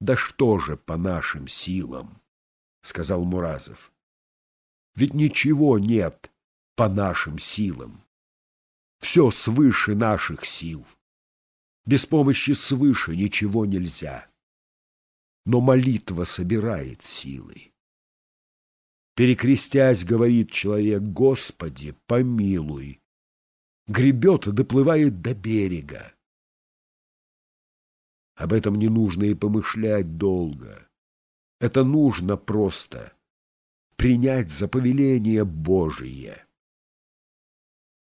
Да что же по нашим силам, сказал Муразов. Ведь ничего нет по нашим силам. Все свыше наших сил. Без помощи свыше ничего нельзя. Но молитва собирает силы. Перекрестясь, говорит человек, Господи, помилуй. Гребет доплывает до берега. Об этом не нужно и помышлять долго. Это нужно просто принять за повеление Божие.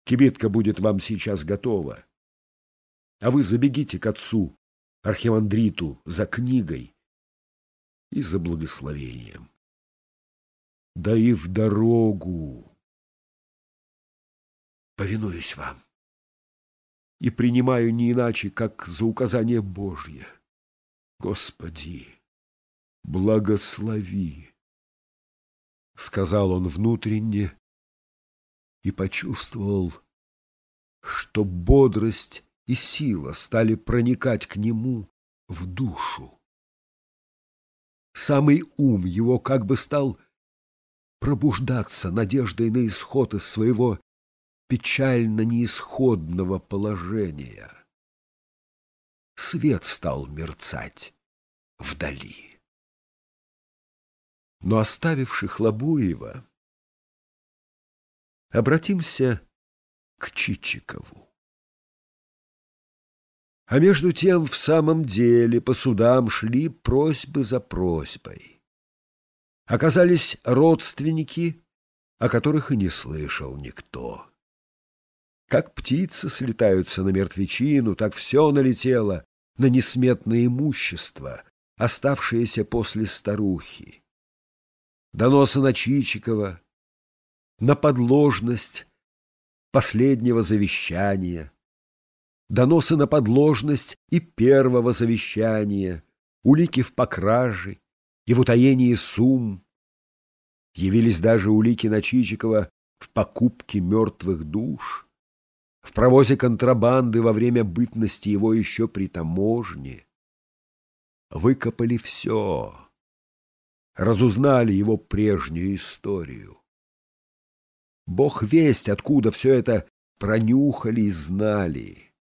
Кибитка будет вам сейчас готова а вы забегите к отцу, архимандриту, за книгой и за благословением. Да и в дорогу. Повинуюсь вам и принимаю не иначе, как за указание Божье. Господи, благослови, — сказал он внутренне и почувствовал, что бодрость и сила стали проникать к нему в душу. Самый ум его как бы стал пробуждаться надеждой на исход из своего печально неисходного положения. Свет стал мерцать вдали. Но оставивши Хлобуева, обратимся к Чичикову. А между тем в самом деле по судам шли просьбы за просьбой. Оказались родственники, о которых и не слышал никто. Как птицы слетаются на мертвечину, так все налетело на несметное имущество, оставшееся после старухи. Доносы на Чичикова, на подложность последнего завещания — доносы на подложность и первого завещания, улики в покраже и в утаении сумм. Явились даже улики на Чичикова в покупке мертвых душ, в провозе контрабанды во время бытности его еще при таможне. Выкопали все, разузнали его прежнюю историю. Бог весть, откуда все это пронюхали и знали.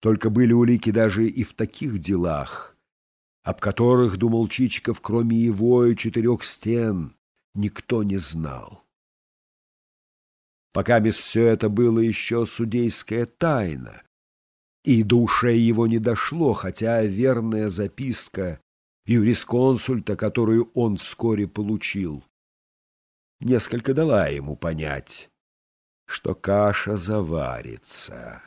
Только были улики даже и в таких делах, об которых, думал Чичиков, кроме его и четырех стен, никто не знал. Пока без все это было еще судейская тайна, и до ушей его не дошло, хотя верная записка юрисконсульта, которую он вскоре получил, несколько дала ему понять, что каша заварится.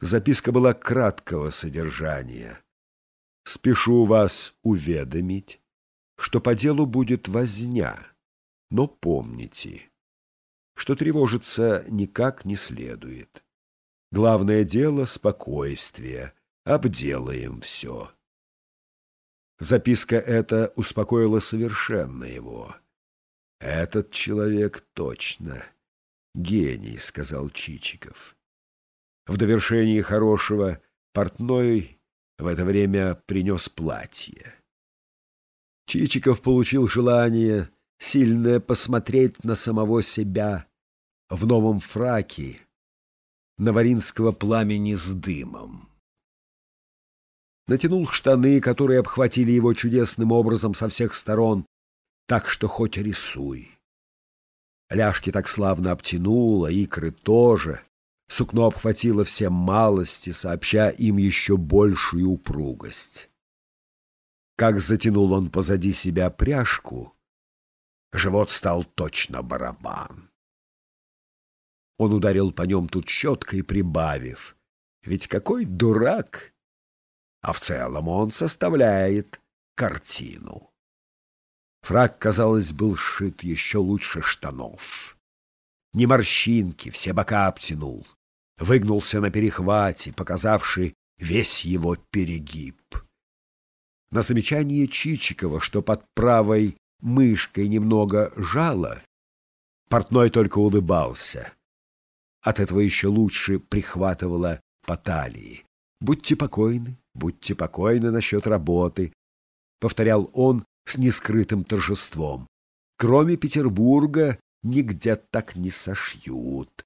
Записка была краткого содержания. «Спешу вас уведомить, что по делу будет возня, но помните, что тревожиться никак не следует. Главное дело — спокойствие, обделаем все». Записка эта успокоила совершенно его. «Этот человек точно гений», — сказал Чичиков. В довершении хорошего портной в это время принес платье. Чичиков получил желание сильное посмотреть на самого себя в новом фраке наваринского пламени с дымом. Натянул штаны, которые обхватили его чудесным образом со всех сторон, так что хоть рисуй. Ляжки так славно обтянула, икры тоже, Сукно обхватило все малости, сообща им еще большую упругость. Как затянул он позади себя пряжку, живот стал точно барабан. Он ударил по нем тут щеткой, прибавив. Ведь какой дурак! А в целом он составляет картину. Фраг, казалось, был сшит еще лучше штанов. Ни морщинки, все бока обтянул выгнулся на перехвате, показавший весь его перегиб. На замечание Чичикова, что под правой мышкой немного жало, портной только улыбался. От этого еще лучше прихватывало по талии. Будьте покойны, будьте покойны насчет работы, — повторял он с нескрытым торжеством. Кроме Петербурга нигде так не сошьют.